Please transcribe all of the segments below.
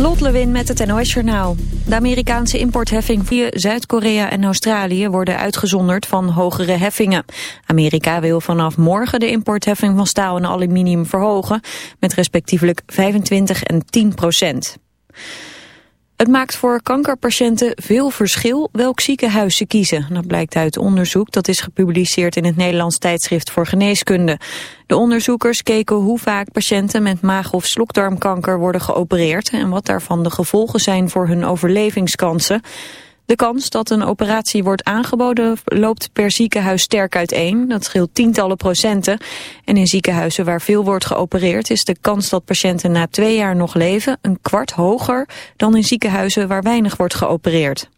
Lot Lewin met het NOS Journaal. De Amerikaanse importheffing via Zuid-Korea en Australië worden uitgezonderd van hogere heffingen. Amerika wil vanaf morgen de importheffing van staal en aluminium verhogen met respectievelijk 25 en 10 procent. Het maakt voor kankerpatiënten veel verschil welk ziekenhuis ze kiezen. Dat blijkt uit onderzoek dat is gepubliceerd in het Nederlands tijdschrift voor geneeskunde. De onderzoekers keken hoe vaak patiënten met maag- of slokdarmkanker worden geopereerd... en wat daarvan de gevolgen zijn voor hun overlevingskansen. De kans dat een operatie wordt aangeboden loopt per ziekenhuis sterk uiteen. Dat scheelt tientallen procenten. En in ziekenhuizen waar veel wordt geopereerd is de kans dat patiënten na twee jaar nog leven een kwart hoger dan in ziekenhuizen waar weinig wordt geopereerd.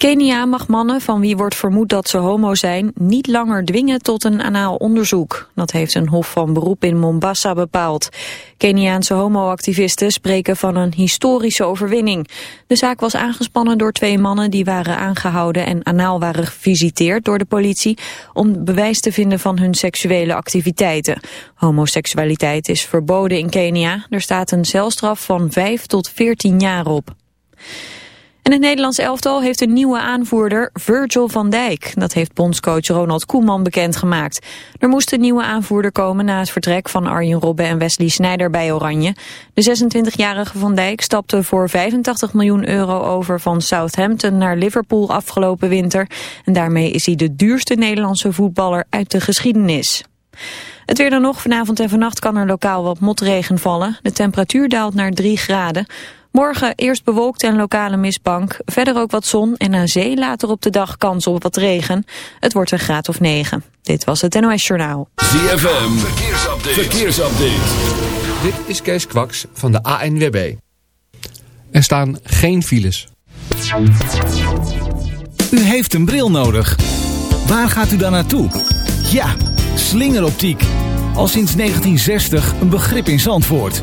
Kenia mag mannen van wie wordt vermoed dat ze homo zijn niet langer dwingen tot een anaal onderzoek. Dat heeft een hof van beroep in Mombasa bepaald. Keniaanse homoactivisten spreken van een historische overwinning. De zaak was aangespannen door twee mannen die waren aangehouden en anaal waren gevisiteerd door de politie om bewijs te vinden van hun seksuele activiteiten. Homoseksualiteit is verboden in Kenia. Er staat een celstraf van 5 tot 14 jaar op. En het Nederlands elftal heeft een nieuwe aanvoerder, Virgil van Dijk. Dat heeft bondscoach Ronald Koeman bekendgemaakt. Er moest een nieuwe aanvoerder komen na het vertrek van Arjen Robben en Wesley Sneijder bij Oranje. De 26-jarige Van Dijk stapte voor 85 miljoen euro over van Southampton naar Liverpool afgelopen winter. En daarmee is hij de duurste Nederlandse voetballer uit de geschiedenis. Het weer dan nog. Vanavond en vannacht kan er lokaal wat motregen vallen. De temperatuur daalt naar 3 graden. Morgen eerst bewolkt en lokale mistbank. Verder ook wat zon en aan zee later op de dag kans op wat regen. Het wordt een graad of 9. Dit was het NOS Journaal. ZFM, verkeersupdate. verkeersupdate. Dit is Kees Kwaks van de ANWB. Er staan geen files. U heeft een bril nodig. Waar gaat u dan naartoe? Ja, slingeroptiek. Al sinds 1960 een begrip in Zandvoort.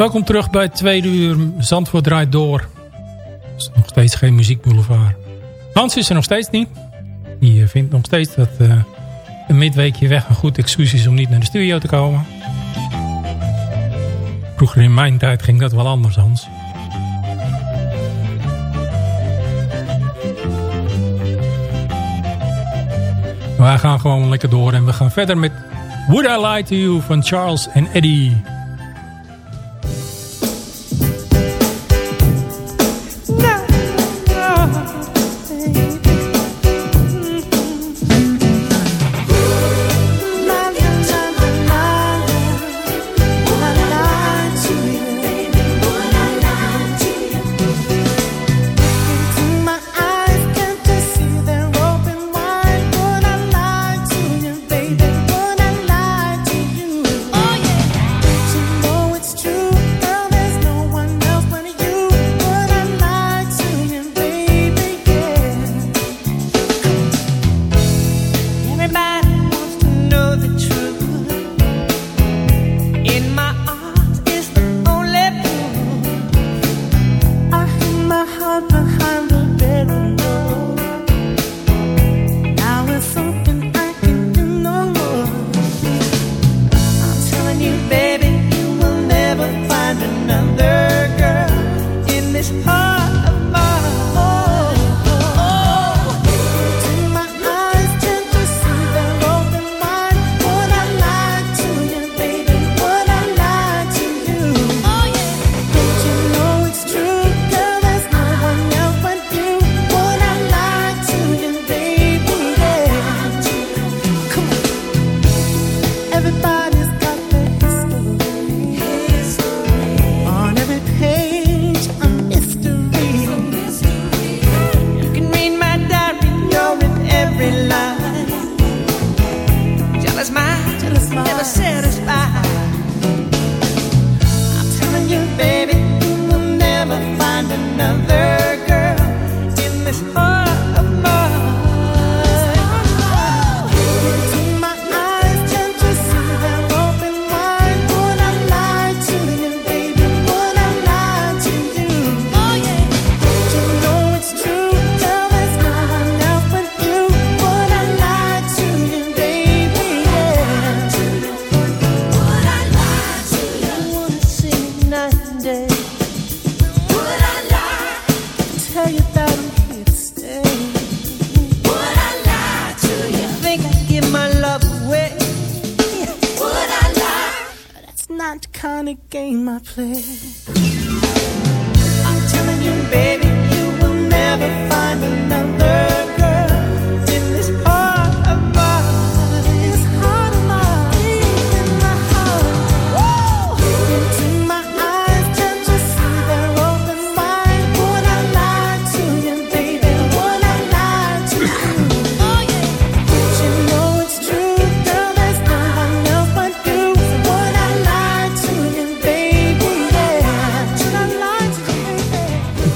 Welkom terug bij het tweede uur Zandvoort draait door. Het is nog steeds geen muziekboulevard. Hans is er nog steeds niet. Die eh, vindt nog steeds dat uh, een midweekje weg een goed excuus is om niet naar de studio te komen. Vroeger in mijn tijd ging dat wel anders, Hans. Wij gaan gewoon lekker door en we gaan verder met Would I Lie To You van Charles en Eddie.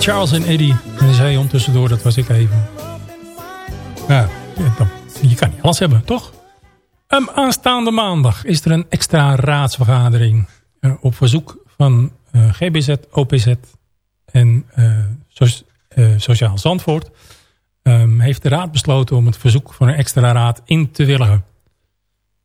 Charles en Eddie. En de zei tussendoor, dat was ik even. Ja, je kan niet alles hebben, toch? Aanstaande maandag is er een extra raadsvergadering. Uh, op verzoek van eh, GBZ, OPZ en uh, Sociaal Zandvoort... Um, heeft de raad besloten om het verzoek van een extra raad in te willigen.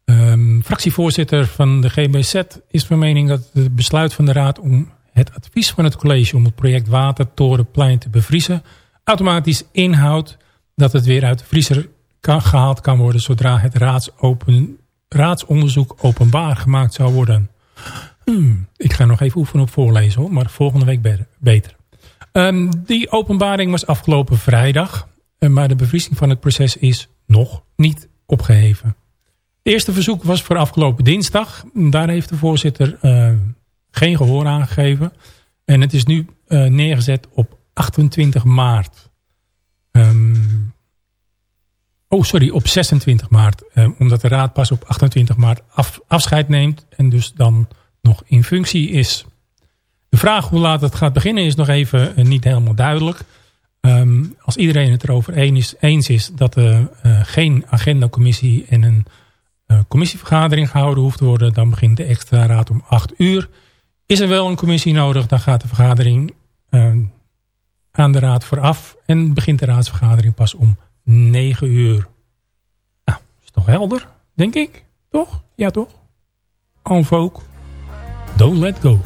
Um, fractievoorzitter van de GBZ is van mening dat het besluit van de raad om het advies van het college om het project Watertorenplein te bevriezen automatisch inhoudt dat het weer uit de vriezer kan, gehaald kan worden zodra het raadsopen, raadsonderzoek openbaar gemaakt zou worden. Hmm, ik ga nog even oefenen op voorlezen hoor, maar volgende week beter. Um, die openbaring was afgelopen vrijdag, eh, maar de bevriezing van het proces is nog niet opgeheven. Het eerste verzoek was voor afgelopen dinsdag. Daar heeft de voorzitter uh, geen gehoor aangegeven. En het is nu uh, neergezet op 28 maart. Um, oh, sorry, op 26 maart. Um, omdat de raad pas op 28 maart af, afscheid neemt. En dus dan nog in functie is. De vraag hoe laat het gaat beginnen is nog even uh, niet helemaal duidelijk. Um, als iedereen het erover eens is, eens is dat er uh, geen agendacommissie en een commissievergadering gehouden hoeft te worden. Dan begint de extra raad om 8 uur. Is er wel een commissie nodig, dan gaat de vergadering uh, aan de raad vooraf. En begint de raadsvergadering pas om 9 uur. Nou, is toch helder, denk ik? Toch? Ja, toch? En don't let go.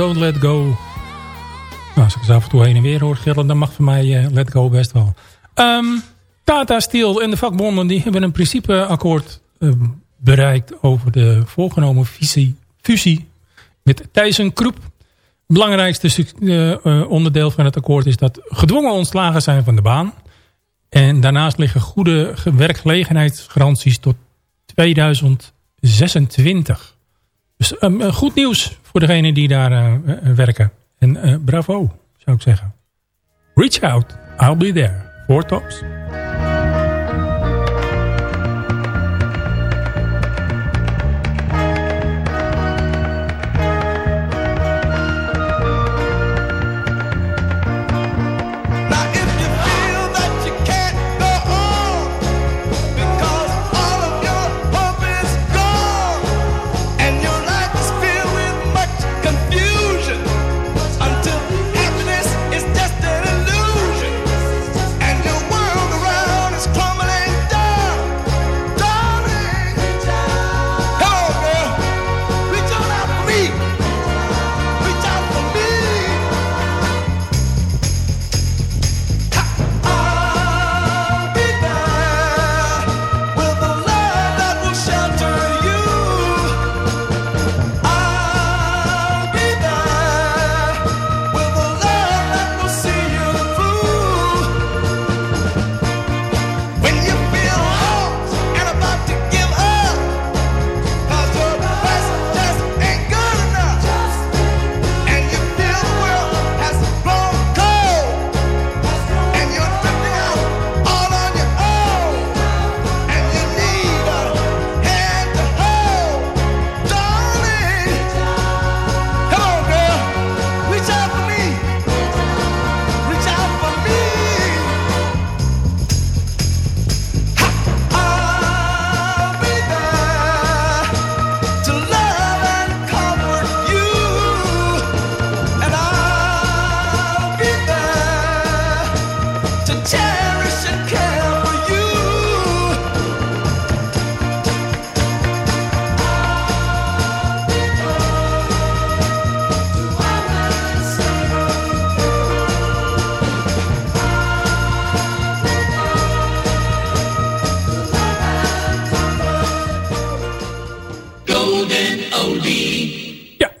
Don't Let Go. Nou, als ik ze af en toe heen en weer hoor gillen, dan mag voor mij uh, Let Go best wel. Um, Tata Steel en de vakbonden die hebben een principeakkoord uh, bereikt over de voorgenomen fusie, met Thijssen Kroep. Het belangrijkste uh, onderdeel van het akkoord is dat gedwongen ontslagen zijn van de baan. En daarnaast liggen goede werkgelegenheidsgaranties tot 2026. Dus um, goed nieuws voor degenen die daar uh, werken. En bravo, zou ik zeggen. Reach out, I'll be there. Four tops.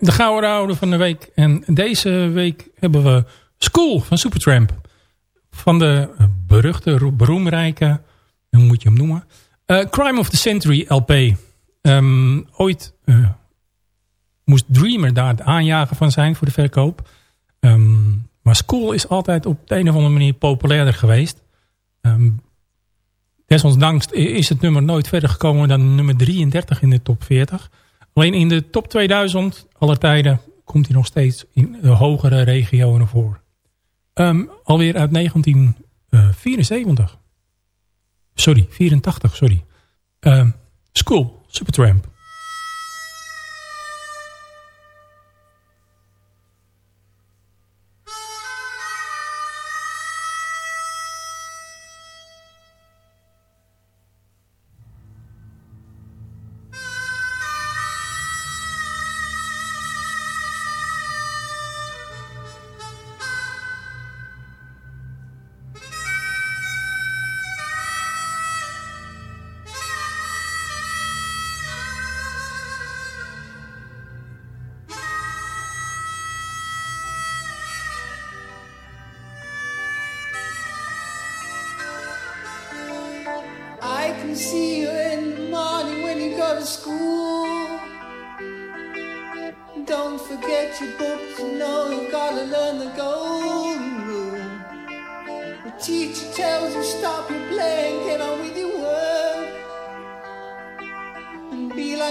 Gouden oude van de week. En deze week hebben we School van Supertramp. Van de beruchte, beroemrijke, hoe moet je hem noemen? Uh, Crime of the Century LP. Um, ooit uh, moest Dreamer daar het aanjagen van zijn voor de verkoop. Um, maar School is altijd op de een of andere manier populairder geweest. Um, desondanks is het nummer nooit verder gekomen dan nummer 33 in de top 40. Alleen in de top 2000 aller tijden komt hij nog steeds in de hogere regio naar voren. Um, alweer uit 1974. Sorry, 84, sorry. Um, School, Supertramp.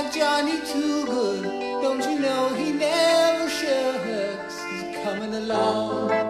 like Johnny too good. Don't you know he never shirks? He's coming along.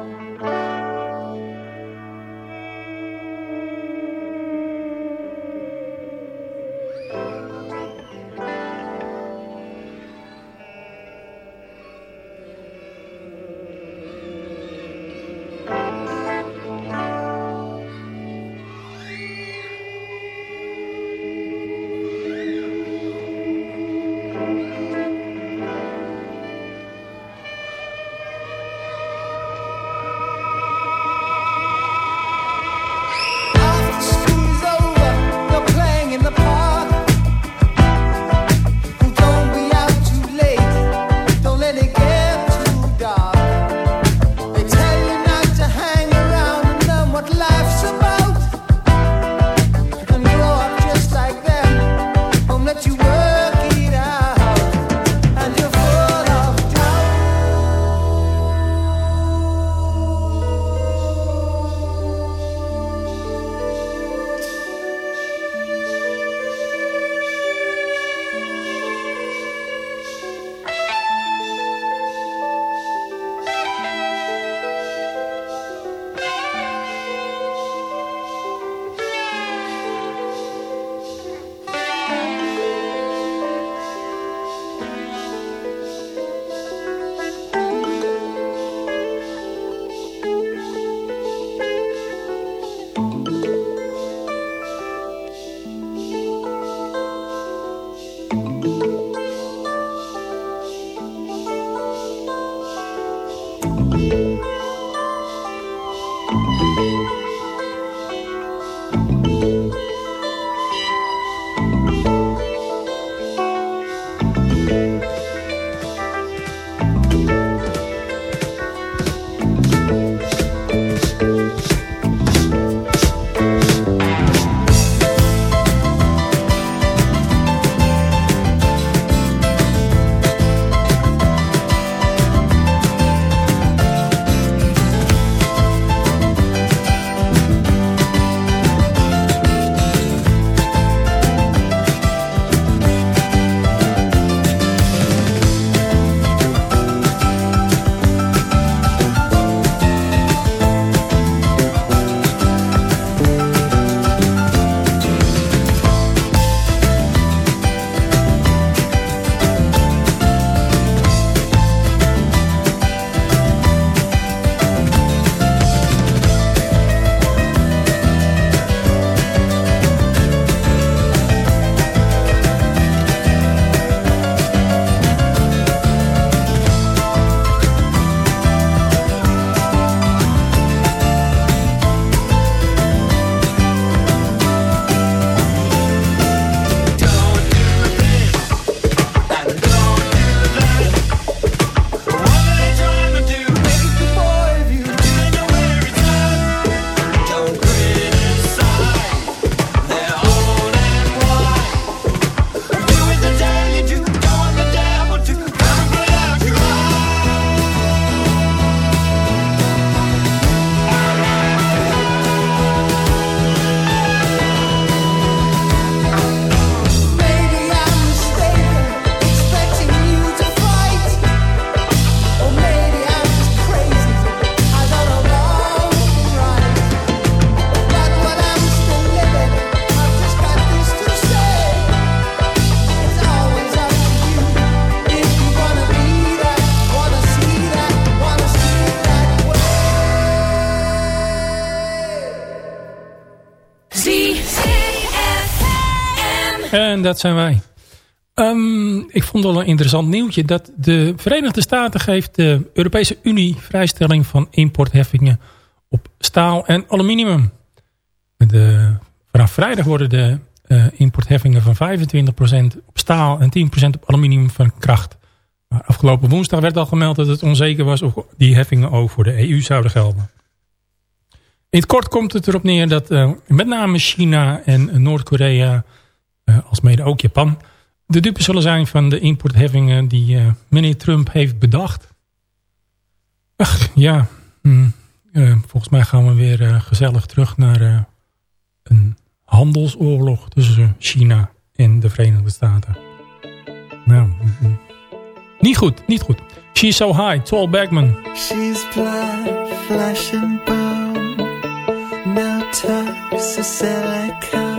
En dat zijn wij. Ehm, ik vond wel een interessant nieuwtje. Dat de Verenigde Staten geeft de Europese Unie vrijstelling van importheffingen op staal en aluminium. De, vanaf vrijdag worden de uh, importheffingen van 25% op staal en 10% op aluminium van kracht. Maar afgelopen woensdag werd al gemeld dat het onzeker was of die heffingen ook voor de EU zouden gelden. In het kort komt het erop neer dat uh, met name China en Noord-Korea, als mede ook Japan, de dupe zullen zijn van de importheffingen die uh, meneer Trump heeft bedacht. Ach, ja. Hm, volgens mij gaan we weer gezellig terug naar een handelsoorlog tussen China en de Verenigde Staten. Nou, hm, niet goed, niet goed. She's so high, Tall Bagman. She's blood, flesh and bone. No touch, so silicone.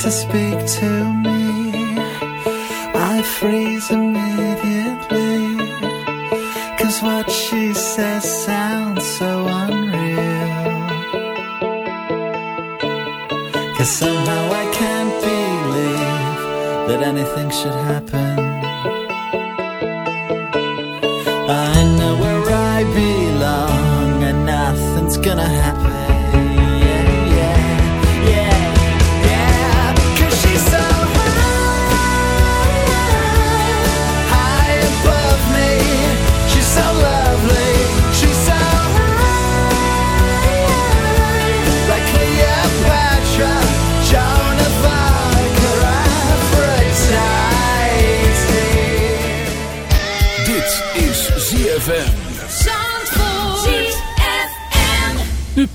to speak to me. I freeze immediately. Cause what she says sounds so unreal. Cause somehow I can't believe that anything should happen.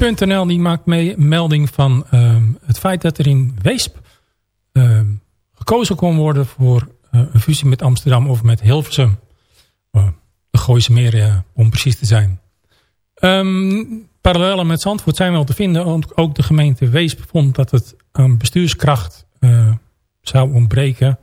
Die maakt mee melding van uh, het feit dat er in Weesp uh, gekozen kon worden voor uh, een fusie met Amsterdam of met Hilversum. de Gooise Meer om precies te zijn. Um, parallellen met Zandvoort zijn wel te vinden. Ook de gemeente Weesp vond dat het aan bestuurskracht zou ontbreken.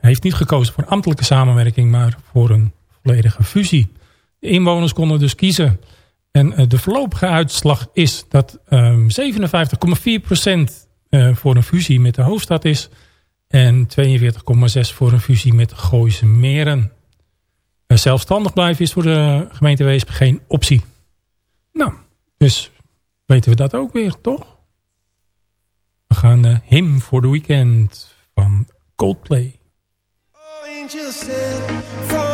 Heeft niet gekozen voor ambtelijke samenwerking, maar voor een volledige fusie. De inwoners konden dus kiezen. En uh, de voorlopige uitslag is dat um, 57,4% uh, voor een fusie met de hoofdstad is. En 42,6% voor een fusie met Gooise Meren. Uh, zelfstandig blijven is voor de gemeente Weesp geen optie. Nou, dus weten we dat ook weer, toch? gaan uh, Him for the Weekend van Coldplay. of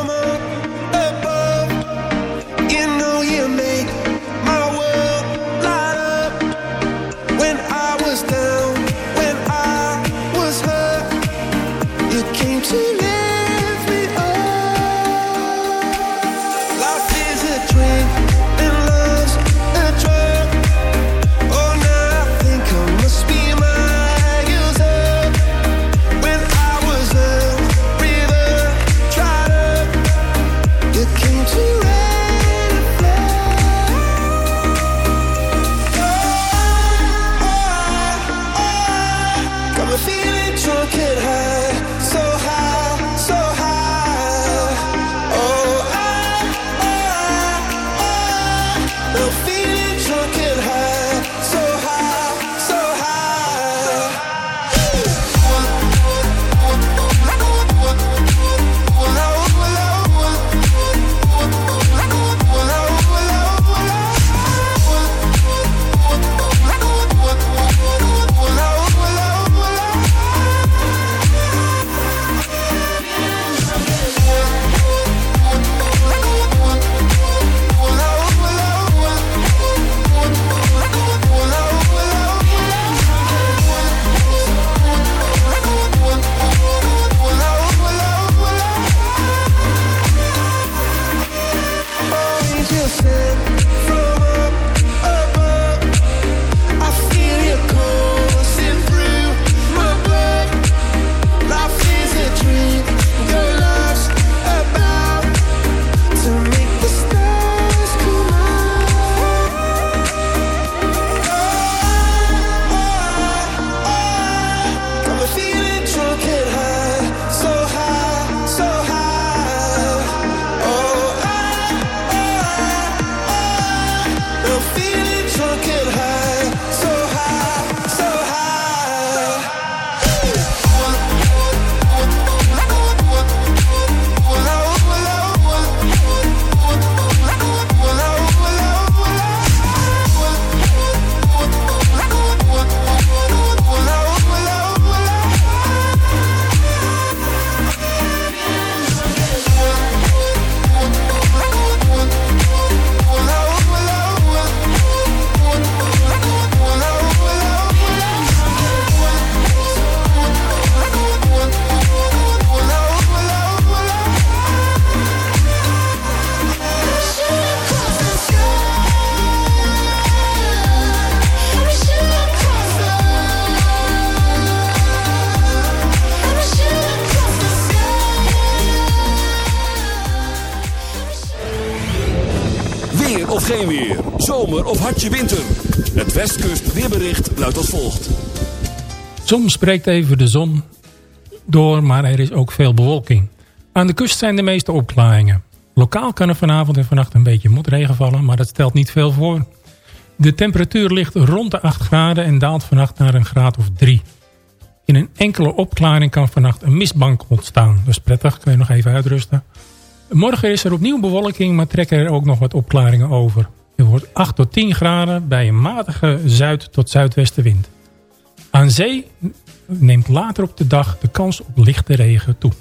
hartje winter. Het Westkust weerbericht luidt als volgt. Soms breekt even de zon door, maar er is ook veel bewolking. Aan de kust zijn de meeste opklaringen. Lokaal kan er vanavond en vannacht een beetje motregen vallen, maar dat stelt niet veel voor. De temperatuur ligt rond de 8 graden en daalt vannacht naar een graad of 3. In een enkele opklaring kan vannacht een mistbank ontstaan. Is prettig, kun je nog even uitrusten. Morgen is er opnieuw bewolking, maar trekken er ook nog wat opklaringen over. Het wordt 8 tot 10 graden bij een matige zuid- tot zuidwestenwind. Aan zee neemt later op de dag de kans op lichte regen toe.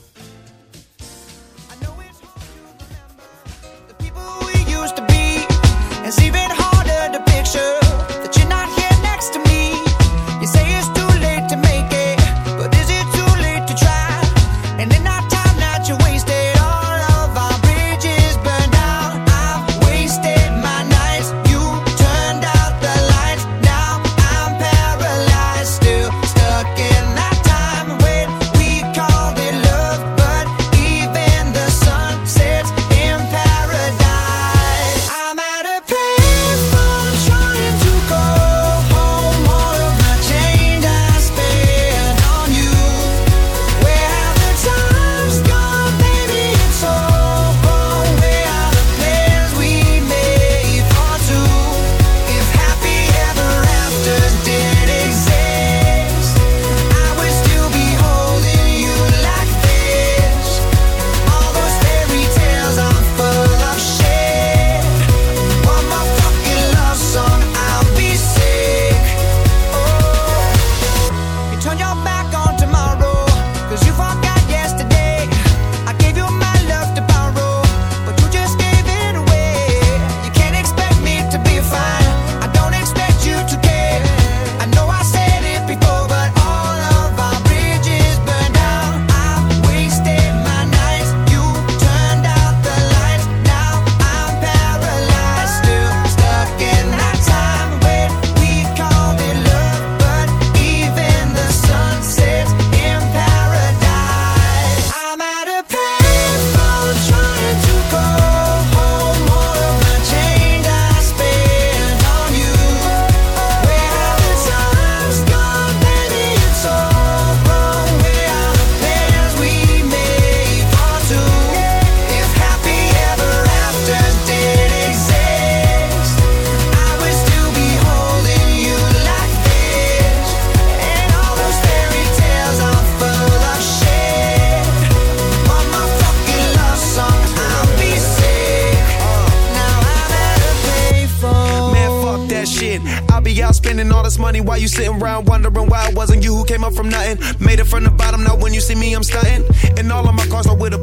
Sitting around wondering why it wasn't you who came up from nothing.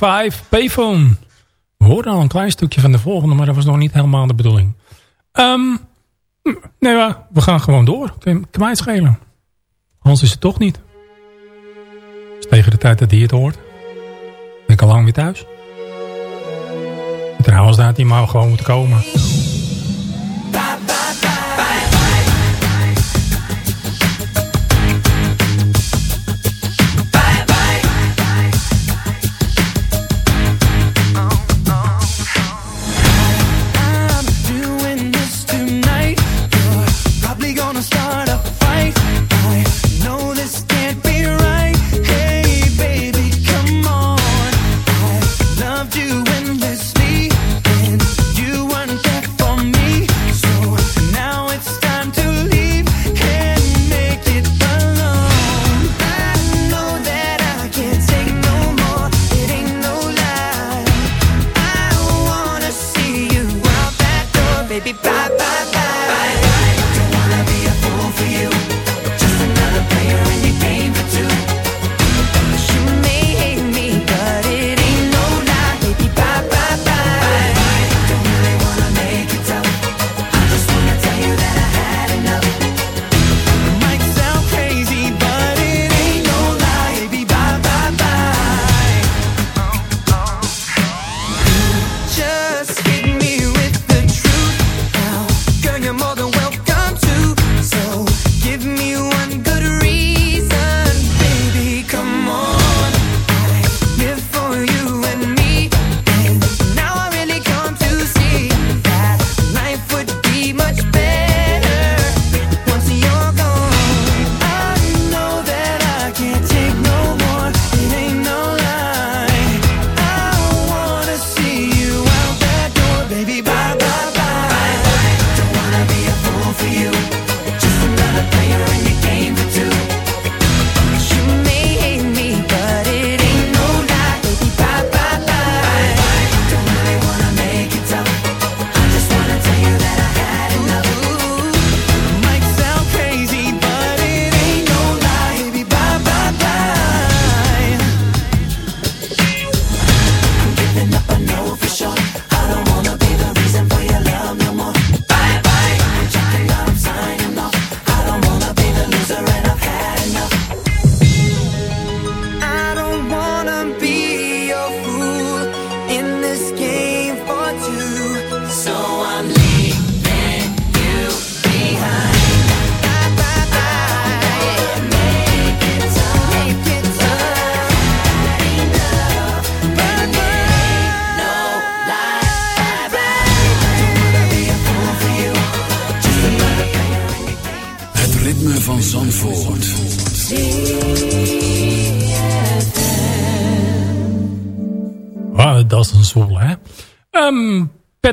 5, Payphone. We hoorden al een klein stukje van de volgende, maar dat was nog niet helemaal de bedoeling. Hm, nee, we gaan gewoon door. Kan, kan mij het schelen. Hans is het toch niet. Tegen de tijd dat hij het hoort, ben ik al lang weer thuis. En trouwens, daar hij maar gewoon moeten komen.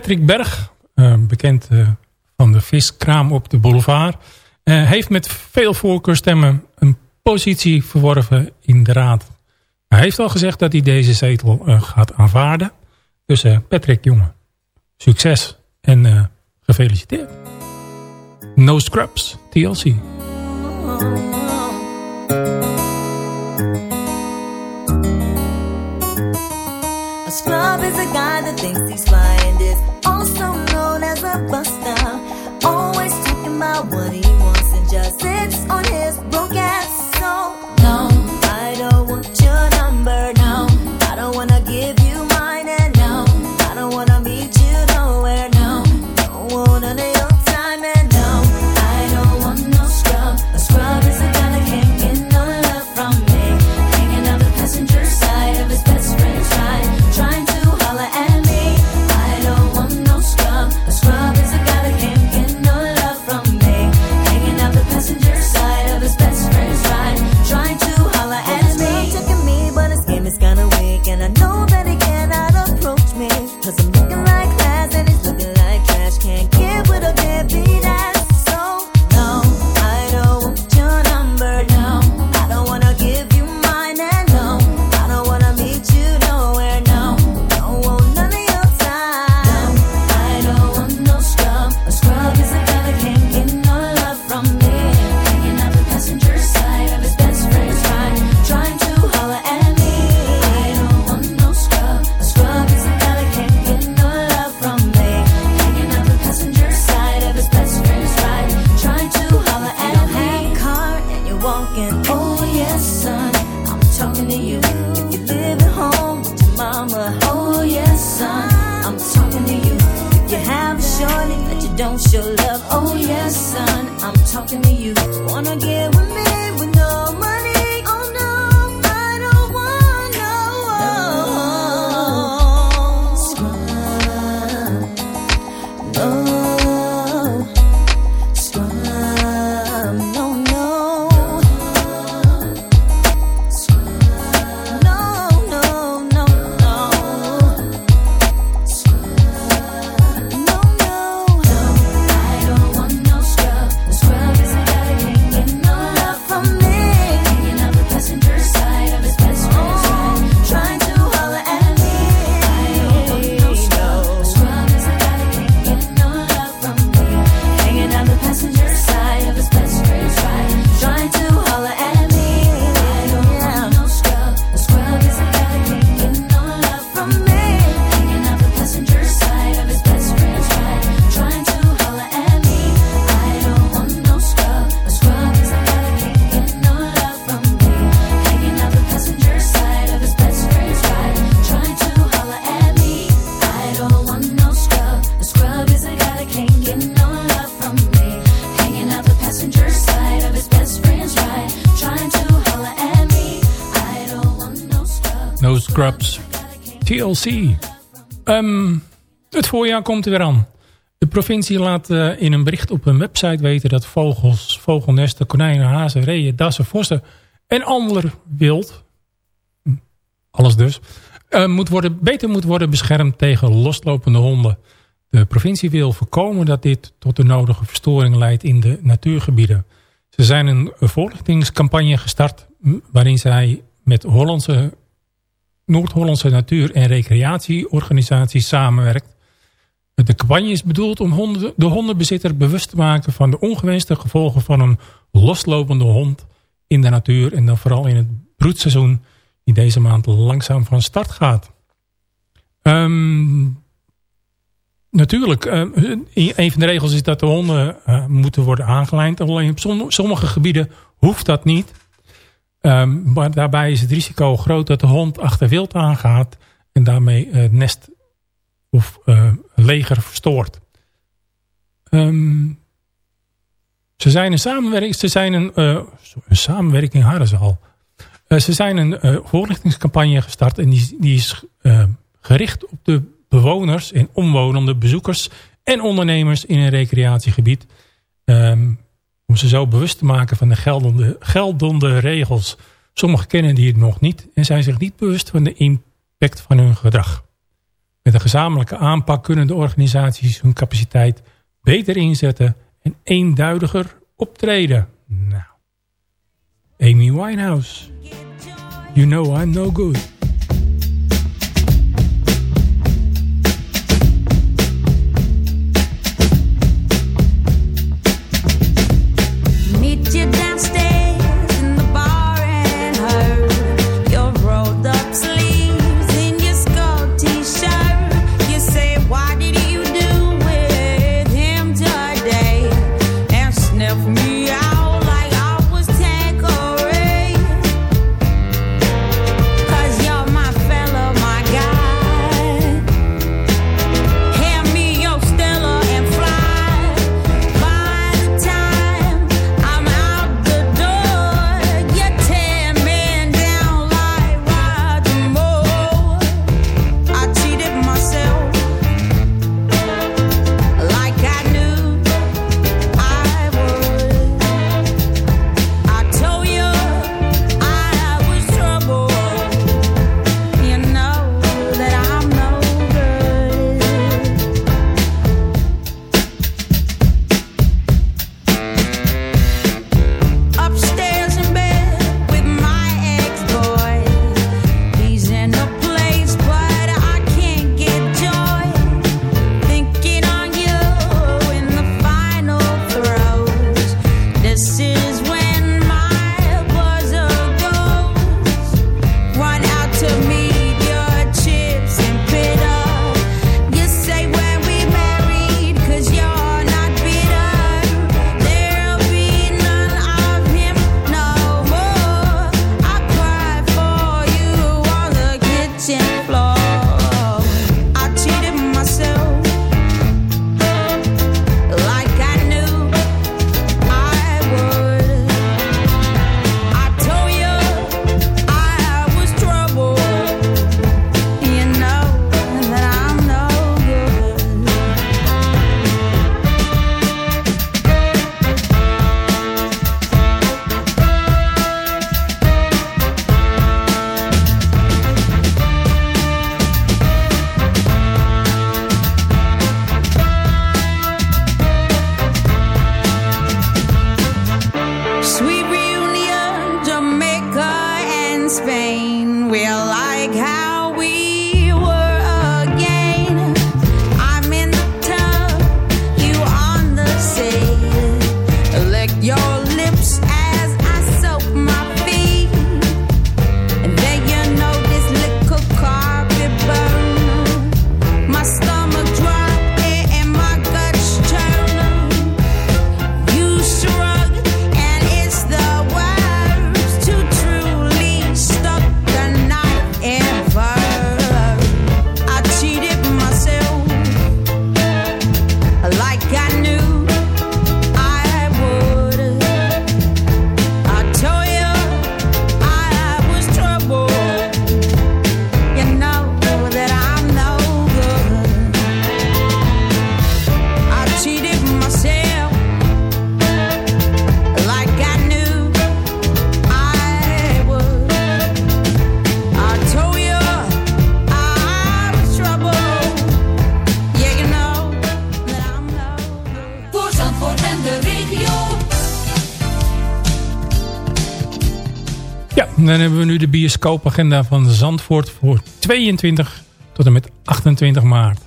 Patrick Berg, eh, bekend eh, van de viskraam op de boulevard... Eh, heeft met veel voorkeurstemmen een positie verworven in de raad. Hij heeft al gezegd dat hij deze zetel gaat aanvaarden. Dus Patrick, jongen, succes en gefeliciteerd. No Scrubs, TLC. A guy that thinks he's Always talking about what he wants and just sits on his Ehm, het voorjaar komt er weer aan. De provincie laat eh, in een bericht op hun website weten dat vogels, vogelnesten, konijnen, hazen, reeën, dassen, vossen en ander wild, hm, alles dus, eh, moet worden, beter moet worden beschermd tegen loslopende honden. De provincie wil voorkomen dat dit tot de nodige verstoring leidt in de natuurgebieden. Ze zijn een voorlichtingscampagne gestart hm, waarin zij met Hollandse Noord-Hollandse natuur- en recreatieorganisatie samenwerkt. De campagne is bedoeld om honden, de hondenbezitter bewust te maken van de ongewenste gevolgen van een loslopende hond in de natuur en dan vooral in het broedseizoen die deze maand langzaam van start gaat. Ehm, natuurlijk, ehm, een van de regels is dat de honden eh, moeten worden aangelijnd. Alleen op sommige gebieden hoeft dat niet. Ehm, maar daarbij is het risico groot dat de hond achter wild aangaat en daarmee het nest of eh, leger verstoort. Ehm, ze zijn een samenwerking, ze zijn een, eh, samenwerking hadden ze al. Eh, ze zijn een voorlichtingscampagne gestart en die, die is gericht op de bewoners en omwonenden, bezoekers en ondernemers in een recreatiegebied. Ehm, om ze zo bewust te maken van de geldende, geldende regels. Sommigen kennen die het nog niet en zijn zich niet bewust van de impact van hun gedrag. Met een gezamenlijke aanpak kunnen de organisaties hun capaciteit beter inzetten en eenduidiger optreden. Nou, Amy Winehouse, you know I'm no good. Hebben we nu de bioscoopagenda van Zandvoort voor 22 tot en met 28 maart.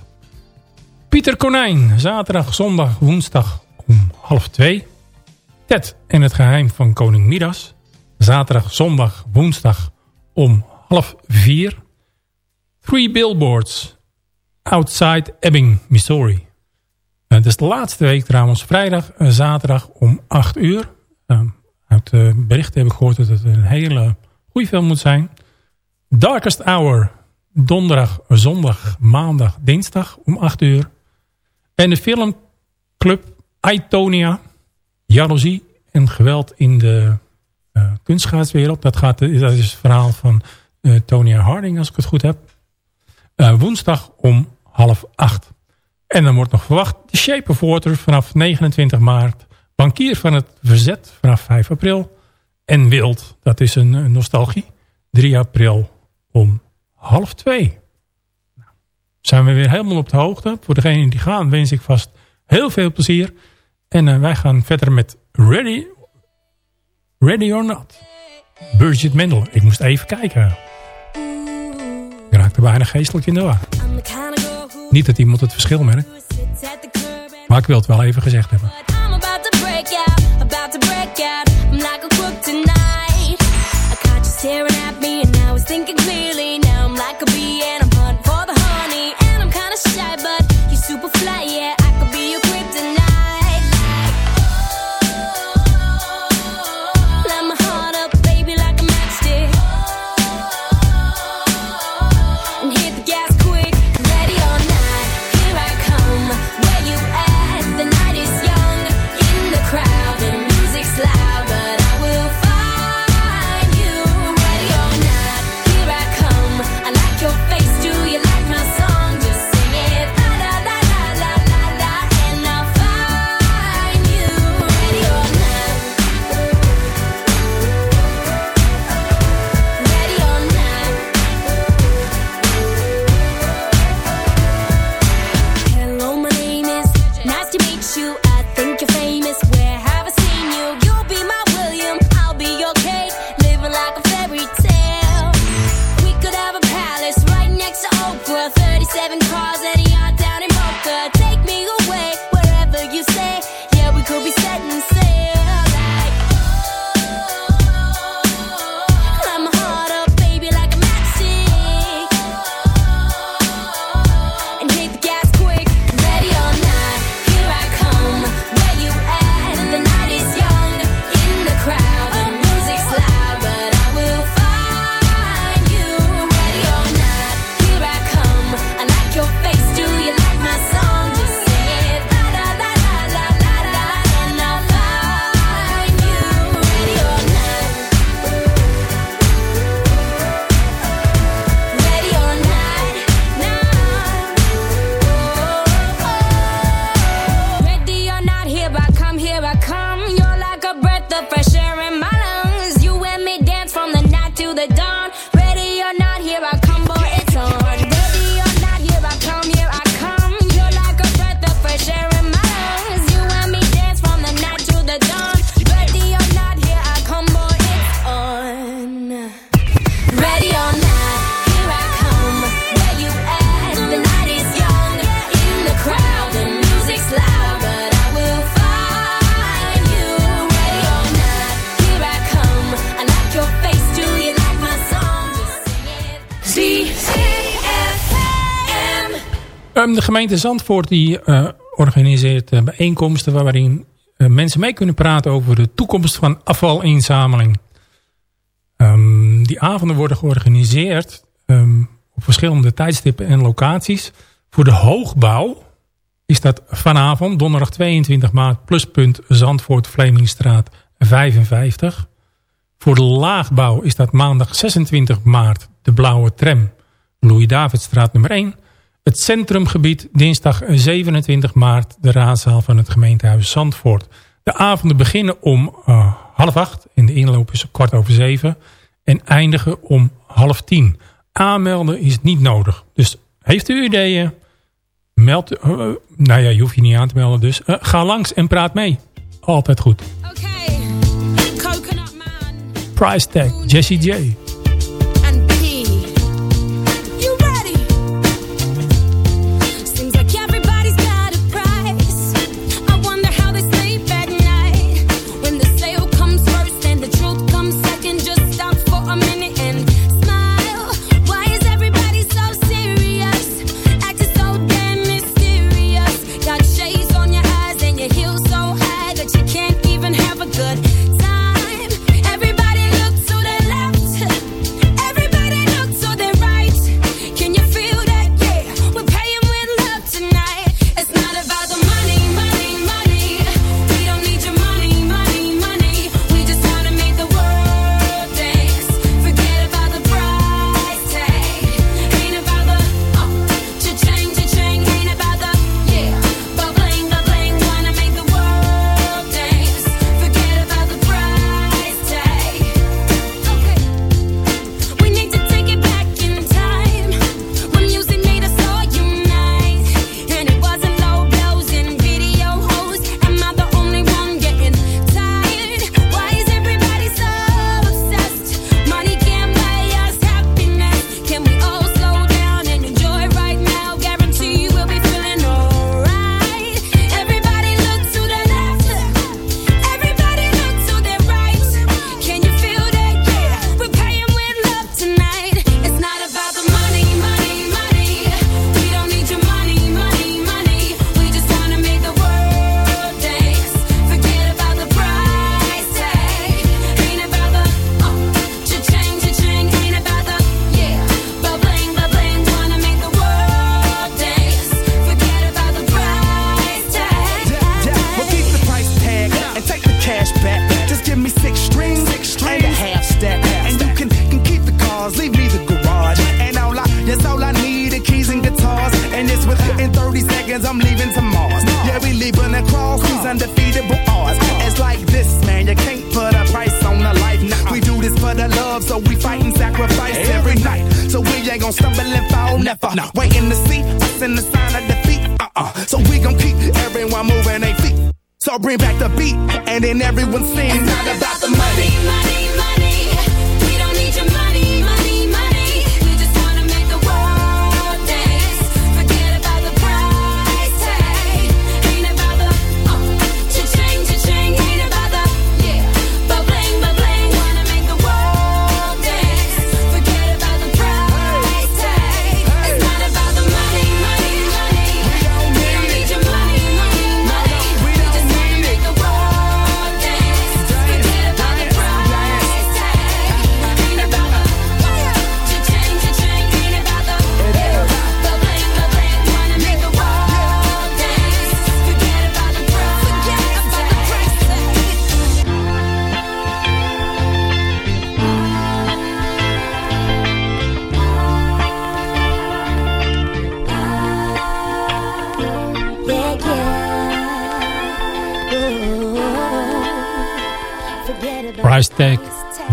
Pieter Konijn, zaterdag, zondag, woensdag om half 2. Ted en het geheim van koning Midas. Zaterdag, zondag, woensdag om half 4. Three Billboards, outside Ebbing, Missouri. Eh, Het is de laatste week trouwens, vrijdag en zaterdag om 8 uur. Uh, uit uh, berichten heb ik gehoord dat het een hele goede film moet zijn. Darkest Hour, donderdag, zondag, maandag, dinsdag om 8 uur. En de filmclub Itonia, jaloezie en geweld in de uh. Dat, gaat, dat is het verhaal van uh, Tonya Harding, als ik het goed heb. Uh, woensdag om half acht. En dan wordt nog verwacht The Shape of Water vanaf 29 maart. Bankier van het Verzet vanaf 5 april. En Wild, dat is een, nostalgie. 3 april om half 2. Nou, zijn we weer helemaal op de hoogte. Voor degenen die gaan wens ik vast heel veel plezier. En uh, wij gaan verder met Ready, Ready or Not. Birgit Mendel. Ik moest even kijken. Ik raakte bijna geestelijk in de war. Niet dat iemand het verschil merkt. Maar ik wil het wel even gezegd hebben. Staring at me and I was thinking clearly. Now I'm like a bee and I'm hunting for the honey. And I'm kinda shy, but you're super fly, yeah. gemeente Zandvoort die, eh, organiseert eh, bijeenkomsten waarin eh, mensen mee kunnen praten over de toekomst van afvalinzameling. Ehm, die avonden worden georganiseerd ehm, op verschillende tijdstippen en locaties. Voor de hoogbouw is dat vanavond, donderdag 22 maart, pluspunt Zandvoort, Vlemingstraat 55. Voor de laagbouw is dat maandag 26 maart de blauwe tram, Louis-Davidstraat nummer 1. Het centrumgebied dinsdag 27 maart de raadzaal van het gemeentehuis Zandvoort. De avonden beginnen om eh, half acht en de inloop is kwart over zeven. En eindigen om half tien. Aanmelden is niet nodig. Dus heeft u ideeën? Meld, eh, nou ja, je hoeft je niet aan te melden dus. Eh, ga langs en praat mee. Altijd goed. Okay. Coconut Man. Price Tag, Jesse J.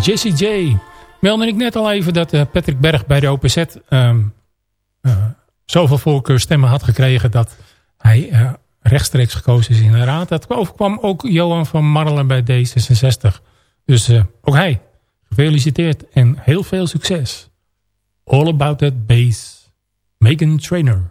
Jesse J. Meldde ik net al even dat eh, Patrick Berg bij de OPZ ehm, eh, zoveel voorkeurstemmen had gekregen dat hij eh, rechtstreeks gekozen is in de raad. Dat overkwam ook Johan van Marlen bij D66. Dus ook hij, gefeliciteerd en heel veel succes. All About That Bass, Megan Trainer.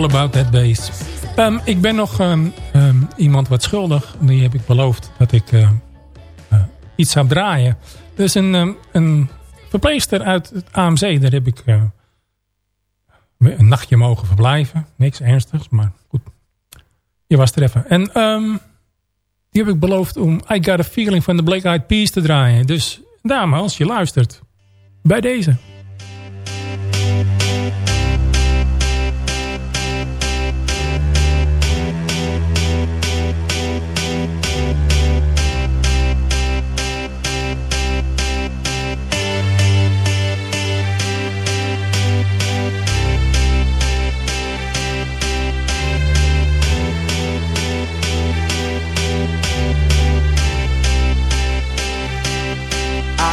All About That Bass. Ik ben nog ehm, ehm, iemand wat schuldig. Die heb ik beloofd dat ik eh, eh, iets zou draaien. Dus een, ehm, een verpleegster uit het AMC. Daar heb ik eh, een nachtje mogen verblijven. Niks ernstigs, maar goed. Je was er even. En die heb ik beloofd om I Got A Feeling van de Black Eyed Peas te draaien. Dus dame, als je luistert. Bij deze.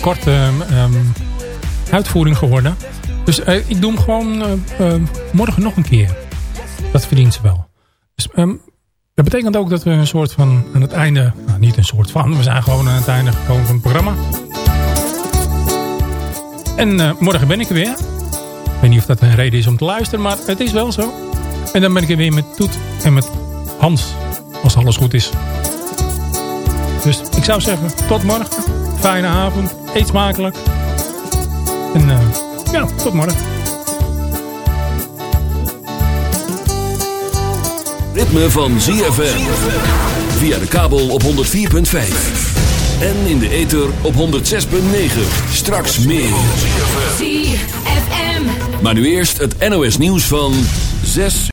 kort ehm, ehm, uitvoering geworden. Dus eh, ik doe hem gewoon eh, eh, morgen nog een keer. Dat verdient ze wel. Dus, ehm, dat betekent ook dat we een soort van aan het einde... Nou, niet een soort van, we zijn gewoon aan het einde gekomen van het programma. En eh, morgen ben ik er weer. Ik weet niet of dat een reden is om te luisteren, maar het is wel zo. En dan ben ik er weer met Toet en met Hans, als alles goed is. Dus ik zou zeggen, tot morgen. Fijne avond. Eet smakelijk. En eh, ja, tot morgen. Ritme van ZFM. Via de kabel op 104.5. En in de ether op 106.9. Straks meer. ZFM. Maar nu eerst het NOS nieuws van 6